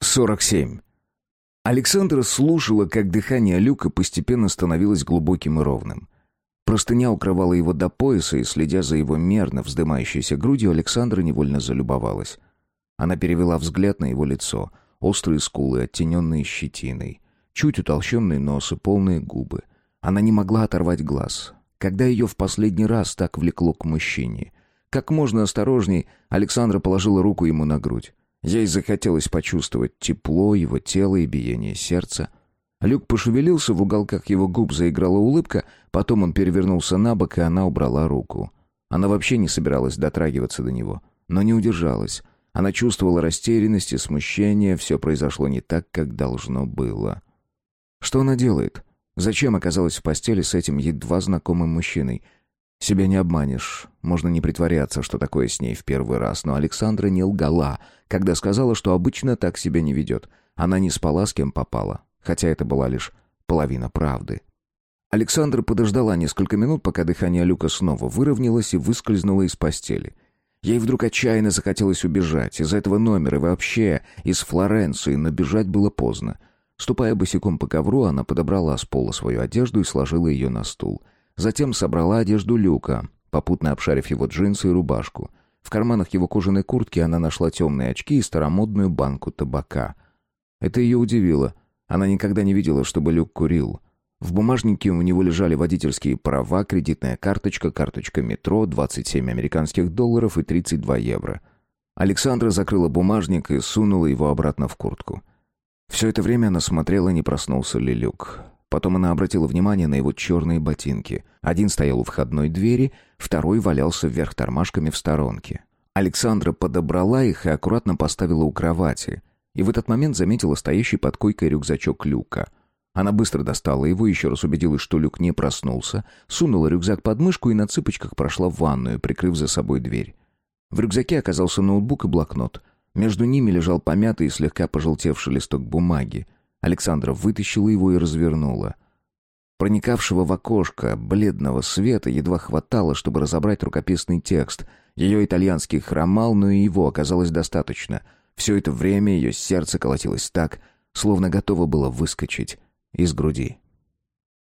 47. Александра слушала, как дыхание Люка постепенно становилось глубоким и ровным. Простыня укрывала его до пояса, и, следя за его мерно вздымающейся грудью, Александра невольно залюбовалась. Она перевела взгляд на его лицо, острые скулы, оттененные щетиной, чуть утолщенный нос и полные губы. Она не могла оторвать глаз. Когда ее в последний раз так влекло к мужчине? Как можно осторожней, Александра положила руку ему на грудь. Ей захотелось почувствовать тепло его тела и биение сердца. Люк пошевелился, в уголках его губ заиграла улыбка, потом он перевернулся на бок, и она убрала руку. Она вообще не собиралась дотрагиваться до него, но не удержалась. Она чувствовала растерянность и смущение, все произошло не так, как должно было. Что она делает? Зачем оказалась в постели с этим едва знакомым мужчиной — себя не обманешь. Можно не притворяться, что такое с ней в первый раз, но Александра не лгала, когда сказала, что обычно так себя не ведет. Она не спала с кем попала, хотя это была лишь половина правды. Александра подождала несколько минут, пока дыхание Люка снова выровнялось и выскользнуло из постели. Ей вдруг отчаянно захотелось убежать из этого номера и вообще из Флоренции, но бежать было поздно. Ступая босиком по ковру, она подобрала с пола свою одежду и сложила ее на стул — Затем собрала одежду Люка, попутно обшарив его джинсы и рубашку. В карманах его кожаной куртки она нашла темные очки и старомодную банку табака. Это ее удивило. Она никогда не видела, чтобы Люк курил. В бумажнике у него лежали водительские права, кредитная карточка, карточка метро, 27 американских долларов и 32 евро. Александра закрыла бумажник и сунула его обратно в куртку. Все это время она смотрела, не проснулся ли Люк. Потом она обратила внимание на его черные ботинки. Один стоял у входной двери, второй валялся вверх тормашками в сторонке. Александра подобрала их и аккуратно поставила у кровати. И в этот момент заметила стоящий под койкой рюкзачок Люка. Она быстро достала его, еще раз убедилась, что Люк не проснулся, сунула рюкзак под мышку и на цыпочках прошла в ванную, прикрыв за собой дверь. В рюкзаке оказался ноутбук и блокнот. Между ними лежал помятый и слегка пожелтевший листок бумаги. Александра вытащила его и развернула. Проникавшего в окошко бледного света едва хватало, чтобы разобрать рукописный текст. Ее итальянский хромал, но и его оказалось достаточно. Все это время ее сердце колотилось так, словно готово было выскочить из груди.